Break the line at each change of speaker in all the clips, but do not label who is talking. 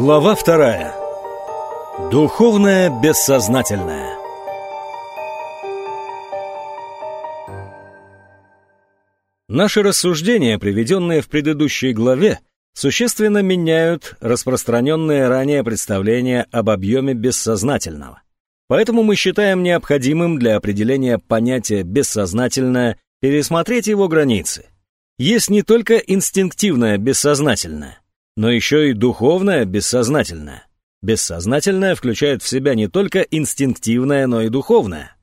Глава вторая. Духовное бессознательное. Наши рассуждения, приведенные в предыдущей главе, существенно меняют распространенные ранее представления об объеме бессознательного. Поэтому мы считаем необходимым для определения понятия «бессознательное» пересмотреть его границы. Есть не только инстинктивное бессознательное, но еще и духовное бессознательное. Бессознательное включает в себя не только инстинктивное, но и духовное.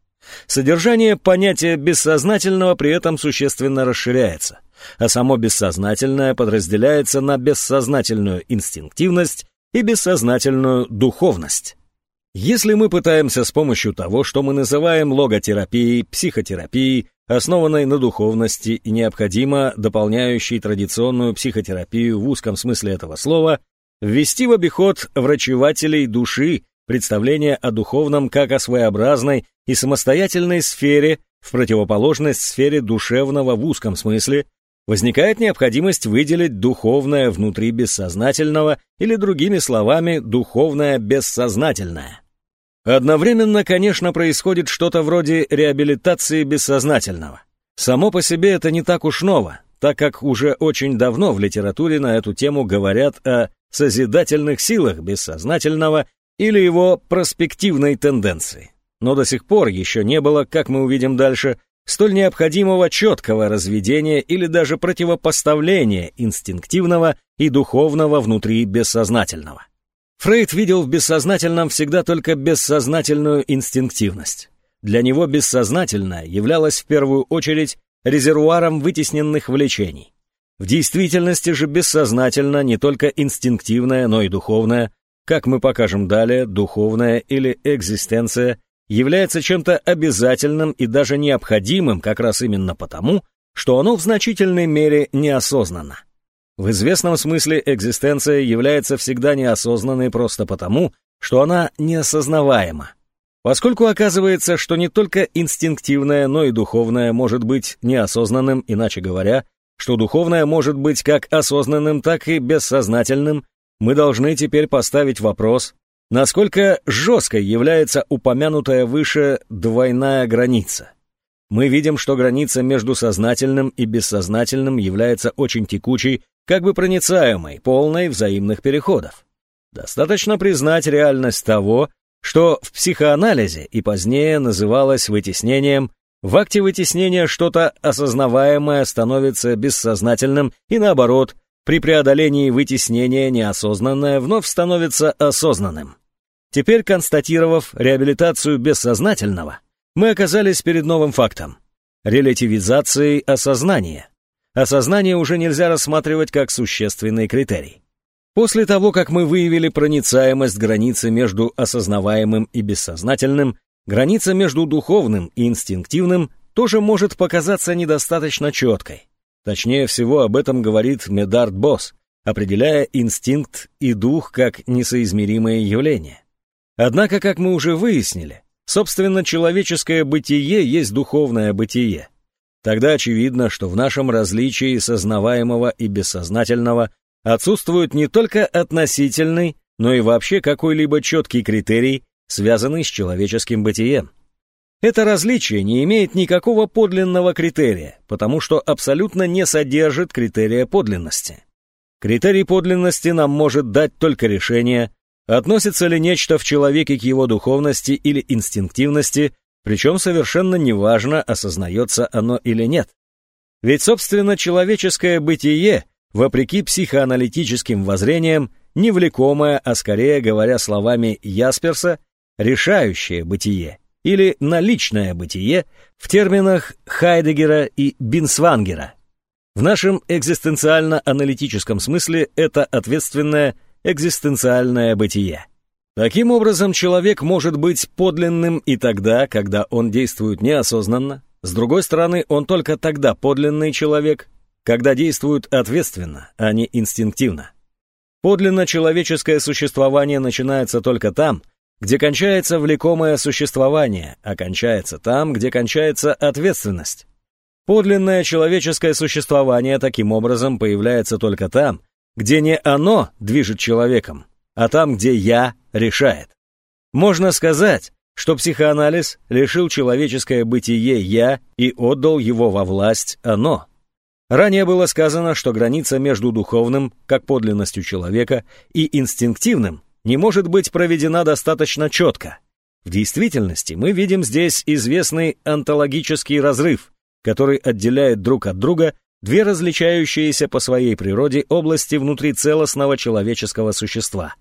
Содержание понятия бессознательного при этом существенно расширяется, а само бессознательное подразделяется на бессознательную инстинктивность и бессознательную духовность. Если мы пытаемся с помощью того, что мы называем логотерапией, психотерапией, основанной на духовности и необходимо дополняющей традиционную психотерапию в узком смысле этого слова, ввести в обиход врачевателей души представление о духовном как о своеобразной и самостоятельной сфере в противоположность сфере душевного в узком смысле, возникает необходимость выделить духовное внутри бессознательного или, другими словами, духовное бессознательное. Одновременно, конечно, происходит что-то вроде реабилитации бессознательного. Само по себе это не так уж ново, так как уже очень давно в литературе на эту тему говорят о созидательных силах бессознательного или его проспективной тенденции. Но до сих пор еще не было, как мы увидим дальше, столь необходимого четкого разведения или даже противопоставления инстинктивного и духовного внутри бессознательного. Фрейд видел в бессознательном всегда только бессознательную инстинктивность. Для него бессознательное являлось в первую очередь резервуаром вытесненных влечений. В действительности же бессознательно не только инстинктивное, но и духовное, как мы покажем далее, духовная или экзистенция является чем-то обязательным и даже необходимым как раз именно потому, что оно в значительной мере неосознанно. В известном смысле экзистенция является всегда неосознанной просто потому, что она неосознаваема. Поскольку оказывается, что не только инстинктивное, но и духовное может быть неосознанным, иначе говоря, что духовное может быть как осознанным, так и бессознательным, мы должны теперь поставить вопрос, насколько жесткой является упомянутая выше двойная граница. Мы видим, что граница между сознательным и бессознательным является очень текучей как бы проницаемой, полной взаимных переходов. Достаточно признать реальность того, что в психоанализе и позднее называлось вытеснением, в акте вытеснения что-то осознаваемое становится бессознательным и наоборот, при преодолении вытеснения неосознанное вновь становится осознанным. Теперь, констатировав реабилитацию бессознательного, мы оказались перед новым фактом – релятивизацией осознания. Осознание уже нельзя рассматривать как существенный критерий. После того, как мы выявили проницаемость границы между осознаваемым и бессознательным, граница между духовным и инстинктивным тоже может показаться недостаточно четкой. Точнее всего об этом говорит Медард Босс, определяя инстинкт и дух как несоизмеримые явления. Однако, как мы уже выяснили, собственно, человеческое бытие есть духовное бытие – Тогда очевидно, что в нашем различии сознаваемого и бессознательного отсутствует не только относительный, но и вообще какой-либо четкий критерий, связанный с человеческим бытием. Это различие не имеет никакого подлинного критерия, потому что абсолютно не содержит критерия подлинности. Критерий подлинности нам может дать только решение, относится ли нечто в человеке к его духовности или инстинктивности, причем совершенно неважно, осознается оно или нет. Ведь, собственно, человеческое бытие, вопреки психоаналитическим воззрениям, невлекомое, а скорее, говоря словами Ясперса, решающее бытие или наличное бытие в терминах Хайдегера и Бинсвангера. В нашем экзистенциально-аналитическом смысле это ответственное экзистенциальное бытие. Таким образом, человек может быть подлинным и тогда, когда он действует неосознанно. С другой стороны, он только тогда подлинный человек, когда действует ответственно, а не инстинктивно. Подлинно человеческое существование начинается только там, где кончается влекомое существование, а кончается там, где кончается ответственность. Подлинное человеческое существование таким образом появляется только там, где не оно движет человеком, а там, где «я» решает. Можно сказать, что психоанализ лишил человеческое бытие «я» и отдал его во власть «оно». Ранее было сказано, что граница между духовным, как подлинностью человека, и инстинктивным не может быть проведена достаточно четко. В действительности мы видим здесь известный онтологический разрыв, который отделяет друг от друга две различающиеся по своей природе области внутри целостного человеческого существа.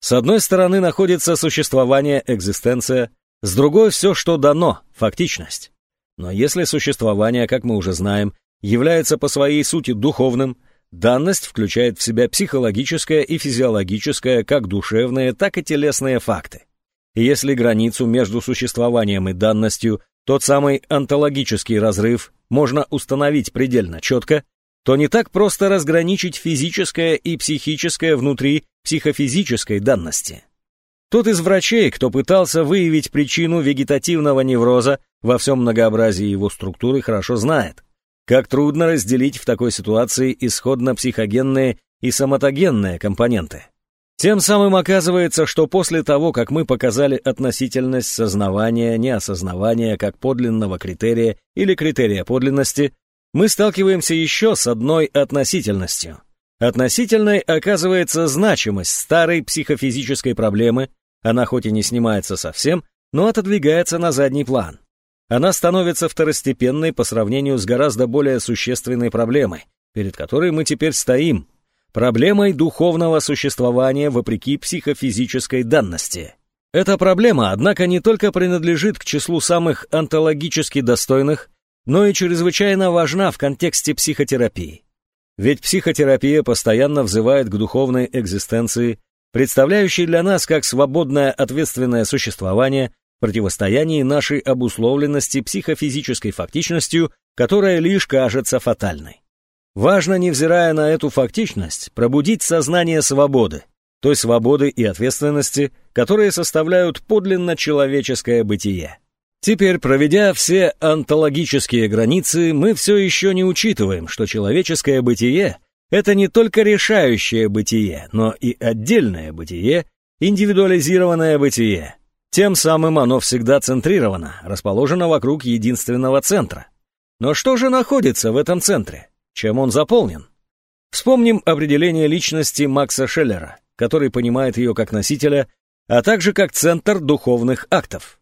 С одной стороны находится существование, экзистенция, с другой все, что дано, фактичность. Но если существование, как мы уже знаем, является по своей сути духовным, данность включает в себя психологическое и физиологическое, как душевные, так и телесные факты. И если границу между существованием и данностью, тот самый онтологический разрыв, можно установить предельно четко, то не так просто разграничить физическое и психическое внутри психофизической данности. Тот из врачей, кто пытался выявить причину вегетативного невроза во всем многообразии его структуры, хорошо знает, как трудно разделить в такой ситуации исходно-психогенные и соматогенные компоненты. Тем самым оказывается, что после того, как мы показали относительность сознавания, неосознавания как подлинного критерия или критерия подлинности, мы сталкиваемся еще с одной относительностью. Относительной оказывается значимость старой психофизической проблемы, она хоть и не снимается совсем, но отодвигается на задний план. Она становится второстепенной по сравнению с гораздо более существенной проблемой, перед которой мы теперь стоим, проблемой духовного существования вопреки психофизической данности. Эта проблема, однако, не только принадлежит к числу самых онтологически достойных, но и чрезвычайно важна в контексте психотерапии. Ведь психотерапия постоянно взывает к духовной экзистенции, представляющей для нас как свободное ответственное существование в противостоянии нашей обусловленности психофизической фактичностью, которая лишь кажется фатальной. Важно, невзирая на эту фактичность, пробудить сознание свободы, той свободы и ответственности, которые составляют подлинно человеческое бытие. Теперь, проведя все онтологические границы, мы все еще не учитываем, что человеческое бытие — это не только решающее бытие, но и отдельное бытие, индивидуализированное бытие. Тем самым оно всегда центрировано, расположено вокруг единственного центра. Но что же находится в этом центре? Чем он заполнен? Вспомним определение личности Макса Шеллера, который понимает ее как носителя, а также как центр духовных актов.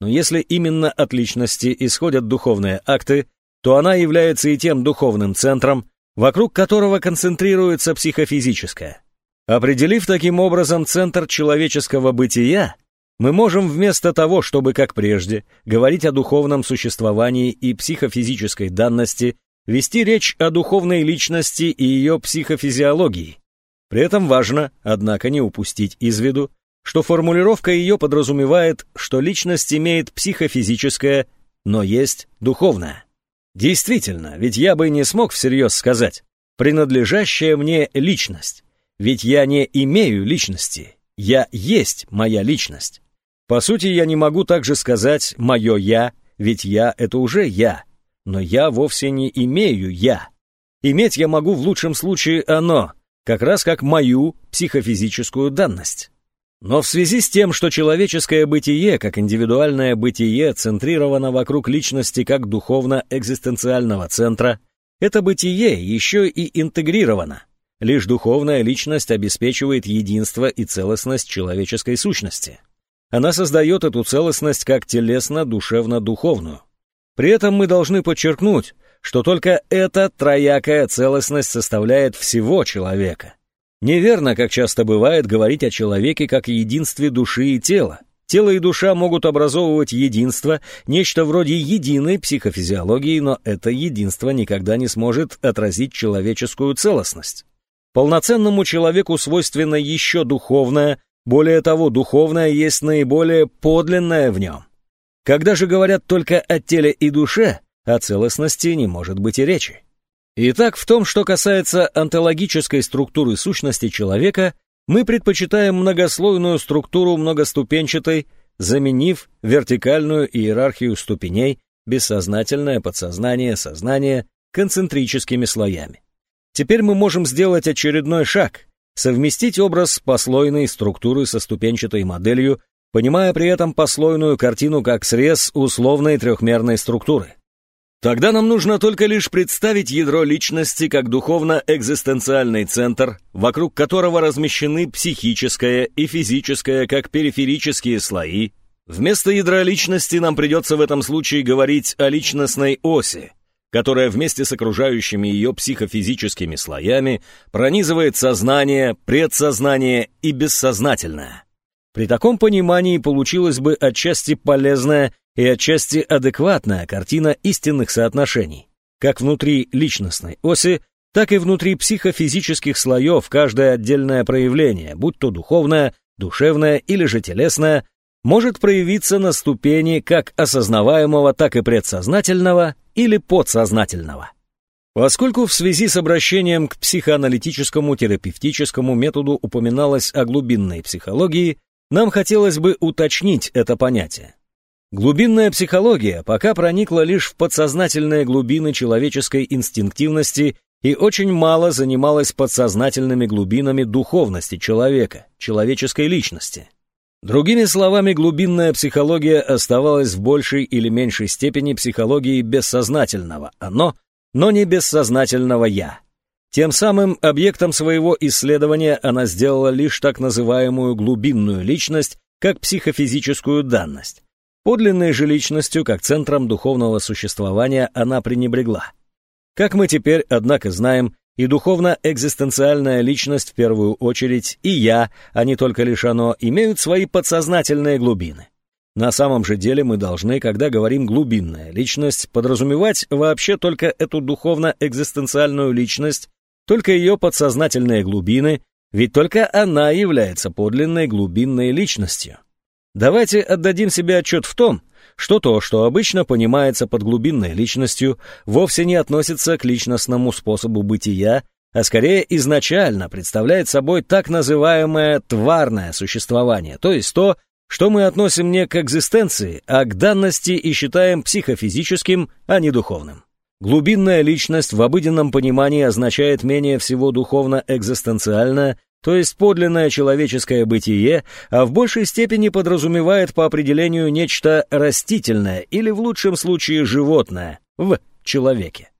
Но если именно от личности исходят духовные акты, то она является и тем духовным центром, вокруг которого концентрируется психофизическое. Определив таким образом центр человеческого бытия, мы можем вместо того, чтобы, как прежде, говорить о духовном существовании и психофизической данности, вести речь о духовной личности и ее психофизиологии. При этом важно, однако, не упустить из виду, что формулировка ее подразумевает, что личность имеет психофизическое, но есть духовное. Действительно, ведь я бы не смог всерьез сказать «принадлежащая мне личность», ведь я не имею личности, я есть моя личность. По сути, я не могу также сказать «моё я», ведь я — это уже я, но я вовсе не имею я. Иметь я могу в лучшем случае оно, как раз как мою психофизическую данность. Но в связи с тем, что человеческое бытие, как индивидуальное бытие, центрировано вокруг личности как духовно-экзистенциального центра, это бытие еще и интегрировано. Лишь духовная личность обеспечивает единство и целостность человеческой сущности. Она создает эту целостность как телесно-душевно-духовную. При этом мы должны подчеркнуть, что только эта троякая целостность составляет всего человека. Неверно, как часто бывает, говорить о человеке как единстве души и тела. Тело и душа могут образовывать единство, нечто вроде единой психофизиологии, но это единство никогда не сможет отразить человеческую целостность. Полноценному человеку свойственно еще духовное, более того, духовное есть наиболее подлинное в нем. Когда же говорят только о теле и душе, о целостности не может быть и речи. Итак, в том, что касается онтологической структуры сущности человека, мы предпочитаем многослойную структуру многоступенчатой, заменив вертикальную иерархию ступеней, бессознательное, подсознание, сознание, концентрическими слоями. Теперь мы можем сделать очередной шаг, совместить образ послойной структуры со ступенчатой моделью, понимая при этом послойную картину как срез условной трехмерной структуры. Тогда нам нужно только лишь представить ядро личности как духовно-экзистенциальный центр, вокруг которого размещены психическое и физическое как периферические слои. Вместо ядра личности нам придется в этом случае говорить о личностной оси, которая вместе с окружающими ее психофизическими слоями пронизывает сознание, предсознание и бессознательное. При таком понимании получилась бы отчасти полезная и отчасти адекватная картина истинных соотношений, как внутри личностной оси, так и внутри психофизических слоев каждое отдельное проявление, будь то духовное, душевное или же телесное, может проявиться на ступени как осознаваемого, так и предсознательного или подсознательного. Поскольку в связи с обращением к психоаналитическому терапевтическому методу упоминалось о глубинной психологии, нам хотелось бы уточнить это понятие. Глубинная психология пока проникла лишь в подсознательные глубины человеческой инстинктивности и очень мало занималась подсознательными глубинами духовности человека, человеческой личности. Другими словами, глубинная психология оставалась в большей или меньшей степени психологией бессознательного «оно», но не бессознательного «я». Тем самым объектом своего исследования она сделала лишь так называемую глубинную личность, как психофизическую данность. Подлинной же личностью, как центром духовного существования, она пренебрегла. Как мы теперь, однако, знаем, и духовно-экзистенциальная личность в первую очередь, и я, а не только лишь оно, имеют свои подсознательные глубины. На самом же деле мы должны, когда говорим «глубинная личность», подразумевать вообще только эту духовно-экзистенциальную личность, только ее подсознательные глубины, ведь только она является подлинной глубинной личностью. Давайте отдадим себе отчет в том, что то, что обычно понимается под глубинной личностью, вовсе не относится к личностному способу бытия, а скорее изначально представляет собой так называемое тварное существование, то есть то, что мы относим не к экзистенции, а к данности и считаем психофизическим, а не духовным. Глубинная личность в обыденном понимании означает менее всего духовно-экзистенциальное, то есть подлинное человеческое бытие, а в большей степени подразумевает по определению нечто растительное или в лучшем случае животное в человеке.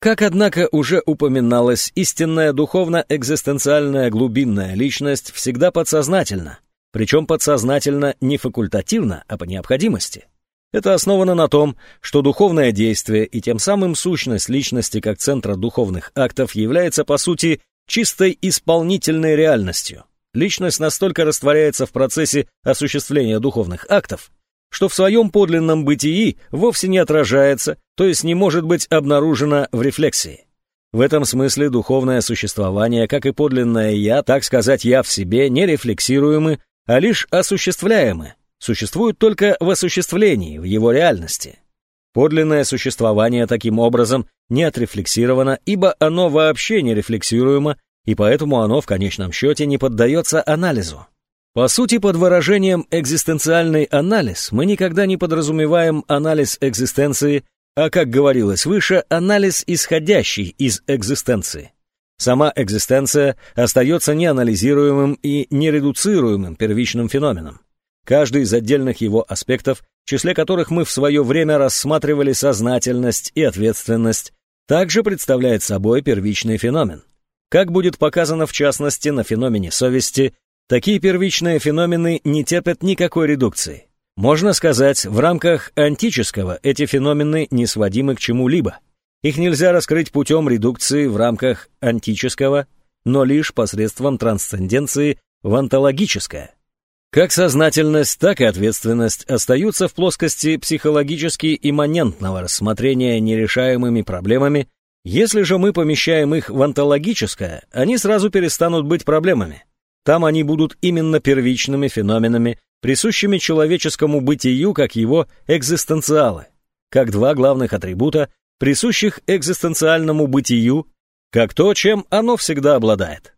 Как, однако, уже упоминалось, истинная духовно-экзистенциальная глубинная личность всегда подсознательна, причем подсознательно не факультативно, а по необходимости. Это основано на том, что духовное действие и тем самым сущность личности как центра духовных актов является, по сути, чистой исполнительной реальностью. Личность настолько растворяется в процессе осуществления духовных актов, что в своем подлинном бытии вовсе не отражается, то есть не может быть обнаружена в рефлексии. В этом смысле духовное существование, как и подлинное «я», так сказать «я» в себе, не рефлексируемы, а лишь осуществляемы, существуют только в осуществлении, в его реальности. Подлинное существование таким образом не отрефлексировано, ибо оно вообще не рефлексируемо, и поэтому оно в конечном счете не поддается анализу. По сути, под выражением «экзистенциальный анализ» мы никогда не подразумеваем анализ экзистенции, а, как говорилось выше, анализ, исходящий из экзистенции. Сама экзистенция остается неанализируемым и нередуцируемым первичным феноменом. Каждый из отдельных его аспектов, в числе которых мы в свое время рассматривали сознательность и ответственность, также представляет собой первичный феномен. Как будет показано в частности на феномене совести, такие первичные феномены не терпят никакой редукции. Можно сказать, в рамках антического эти феномены не сводимы к чему-либо. Их нельзя раскрыть путем редукции в рамках антического, но лишь посредством трансценденции в онтологическое. Как сознательность, так и ответственность остаются в плоскости психологически имманентного рассмотрения нерешаемыми проблемами, если же мы помещаем их в онтологическое, они сразу перестанут быть проблемами. Там они будут именно первичными феноменами, присущими человеческому бытию как его экзистенциалы, как два главных атрибута, присущих экзистенциальному бытию, как то, чем оно всегда обладает.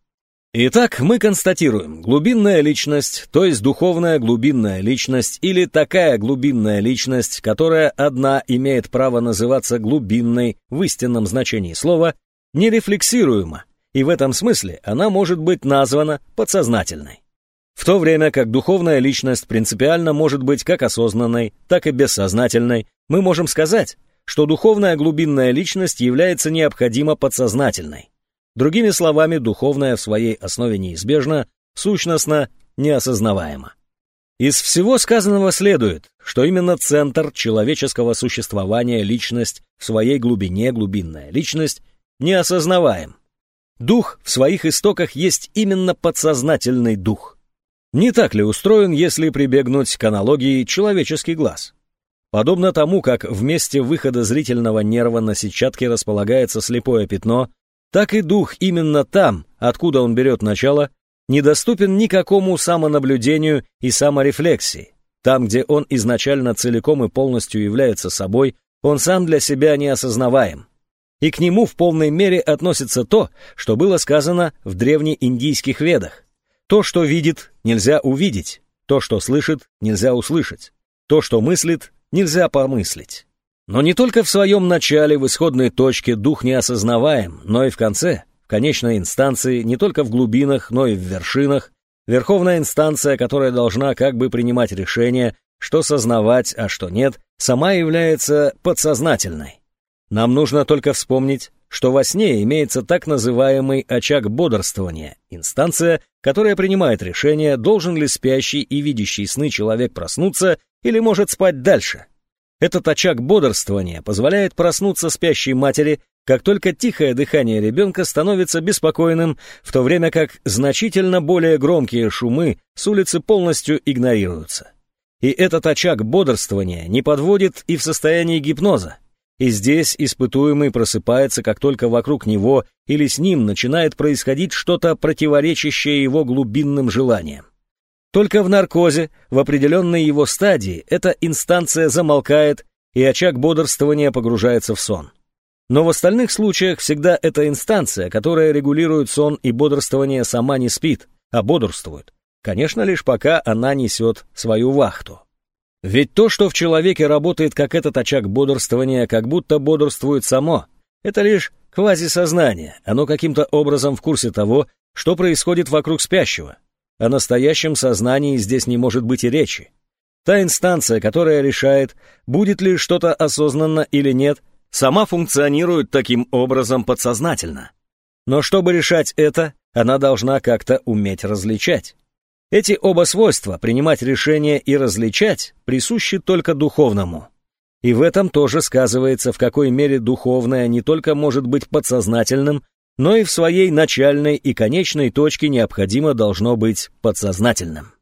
Итак, мы констатируем, глубинная личность, то есть духовная глубинная личность или такая глубинная личность, которая одна имеет право называться глубинной в истинном значении слова, нерефлексируема, и в этом смысле она может быть названа подсознательной. В то время как духовная личность принципиально может быть как осознанной, так и бессознательной, мы можем сказать, что духовная глубинная личность является необходимо подсознательной. Другими словами, духовная в своей основе неизбежно, сущностно, неосознаваемо. Из всего сказанного следует, что именно центр человеческого существования, личность, в своей глубине глубинная личность, неосознаваем. Дух в своих истоках есть именно подсознательный дух. Не так ли устроен, если прибегнуть к аналогии человеческий глаз? Подобно тому, как в выхода зрительного нерва на сетчатке располагается слепое пятно, так и дух именно там, откуда он берет начало, недоступен никакому самонаблюдению и саморефлексии. Там, где он изначально целиком и полностью является собой, он сам для себя не осознаваем. И к нему в полной мере относится то, что было сказано в древнеиндийских ведах. То, что видит, нельзя увидеть. То, что слышит, нельзя услышать. То, что мыслит, нельзя помыслить. Но не только в своем начале, в исходной точке дух не осознаваем, но и в конце, в конечной инстанции, не только в глубинах, но и в вершинах, верховная инстанция, которая должна как бы принимать решение, что сознавать, а что нет, сама является подсознательной. Нам нужно только вспомнить, что во сне имеется так называемый очаг бодрствования, инстанция, которая принимает решение, должен ли спящий и видящий сны человек проснуться или может спать дальше. Этот очаг бодрствования позволяет проснуться спящей матери, как только тихое дыхание ребенка становится беспокойным, в то время как значительно более громкие шумы с улицы полностью игнорируются. И этот очаг бодрствования не подводит и в состоянии гипноза. И здесь испытуемый просыпается, как только вокруг него или с ним начинает происходить что-то противоречащее его глубинным желаниям. Только в наркозе, в определенной его стадии, эта инстанция замолкает, и очаг бодрствования погружается в сон. Но в остальных случаях всегда эта инстанция, которая регулирует сон и бодрствование, сама не спит, а бодрствует. Конечно, лишь пока она несет свою вахту. Ведь то, что в человеке работает как этот очаг бодрствования, как будто бодрствует само, это лишь квазисознание, оно каким-то образом в курсе того, что происходит вокруг спящего. О настоящем сознании здесь не может быть и речи. Та инстанция, которая решает, будет ли что-то осознанно или нет, сама функционирует таким образом подсознательно. Но чтобы решать это, она должна как-то уметь различать. Эти оба свойства, принимать решения и различать, присущи только духовному. И в этом тоже сказывается, в какой мере духовное не только может быть подсознательным, но и в своей начальной и конечной точке необходимо должно быть подсознательным.